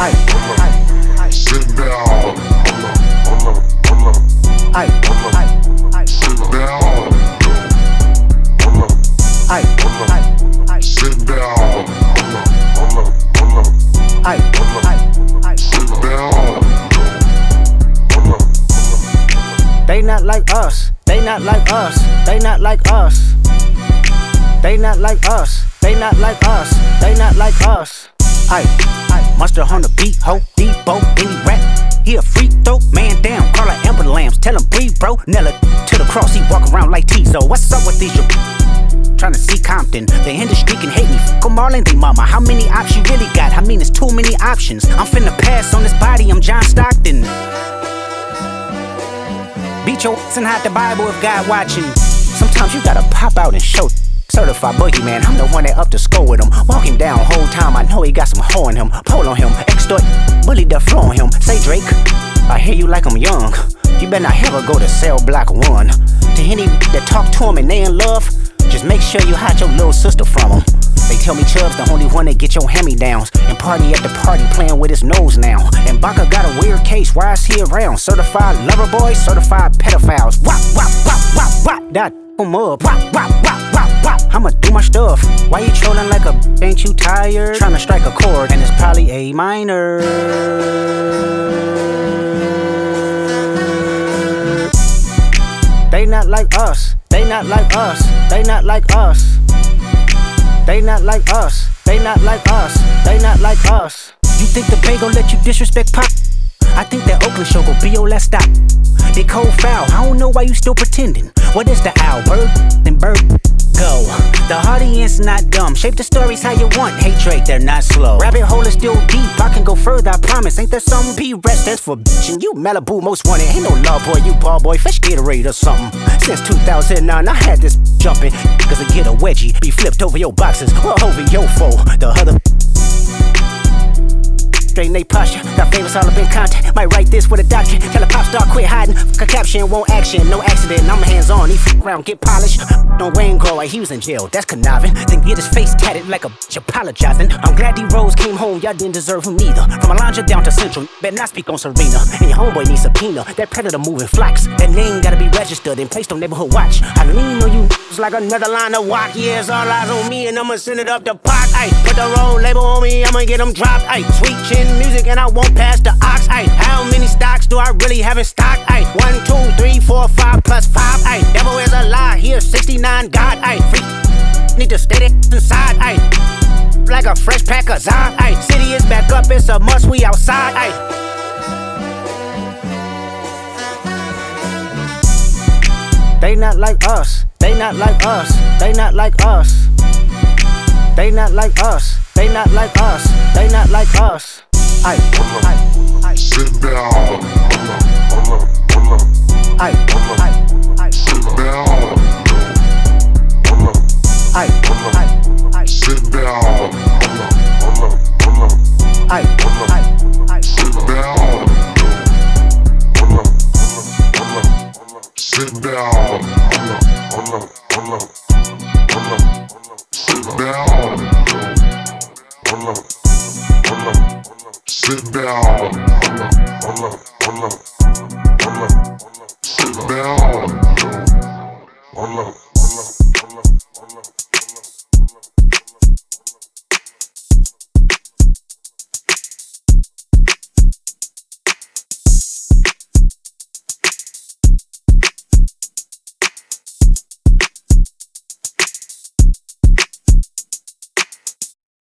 Ay, ay, Sit down, sit down, sit down. They not like us. They not like us. They not like us. They not like us. They not like us. They not like us. Ay, ay. Mustard on the beat, ho, Debo, any rap. He a freak throw, man down, call Amber Lambs, tell him breathe, bro. Nella to the cross, he walk around like Tizo. What's up with these? Tryna see Compton, the industry can hate me. Fuck 'em all and mama. How many options you really got? I mean, it's too many options. I'm finna pass on this body, I'm John Stockton. Beat your ass and hide the Bible if God watching. Sometimes you gotta pop out and show. Certified boogeyman, I'm the one that up to score with him. Walk him down whole time, I know he got some hoe in him. Pull on him, extort, bully the flow on him. Say Drake, I hear you like I'm young. You better not ever go to cell block one. To any that talk to him and they in love, just make sure you hide your little sister from him. They tell me Chubb's the only one that get your me downs. And party at the party playing with his nose now. And Baka got a weird case, why is he around? Certified lover boys, certified pedophiles. Wop, wop, wop, wop, wop. That him up. Wop, wop, I'ma do my stuff. Why you trolling like a ain't you tired? Tryna strike a chord, and it's probably A minor. They not like us. They not like us. They not like us. They not like us. They not like us. They not like us. You think the Bay gon' let you disrespect Pop? I think that Oakland show gon' be your last stop. They cold foul. I don't know why you still pretending. What is the owl? Bird? Then bird. Go. The audience not dumb. Shape the stories how you want. Hey Drake, they're not slow. Rabbit hole is still deep. I can go further, I promise. Ain't there some P rest that's for bitch and you Malibu most wanted. Ain't no love boy, you ball boy. Fish Gatorade or something. Since 2009, I had this jumping. Cause I get a wedgie. Be flipped over your boxes or over your foe. The other straighten they posture. Got famous all up in contact. Might write this with a doctor. Tell a pop star quit hiding. Fuck a caption, won't action. No accident, I'm hands on. He f around, get polished. Don't rain grow like he was in jail. That's conniving. Then get his face tatted like a bitch apologizing. I'm glad D Rose came home. Y'all didn't deserve him neither. From Alondra down to Central. Better not speak on Serena. And your homeboy needs subpoena. That predator moving flocks. That name gotta be registered and placed on neighborhood watch. I lean on you it's like another line of walk. Yeah, it's all eyes on me, and I'ma send it up the pot. Ay, put the roll label on me, I'ma get them dropped. Ay, sweet chin music, and I won't pass the ox. Ay, how many stocks do I really have in stock? Ay, one, two, three, four, five plus five. Ay, devil is a lie. Here, 69 God. Ay, free. Need to stay inside. Ay, like a fresh pack of Zod. Ay, city is back up, it's a must. We outside. Ay. They not like us. They not like us. They not like us. They not like us. They not like us. They not like us. Ay, ay, ay, Sit down, ay, ay, ay, sit down, ay, ay, ay, sit down, ay, ay, ay. sit down. Sit down. Sit down. Sit down. Sit down.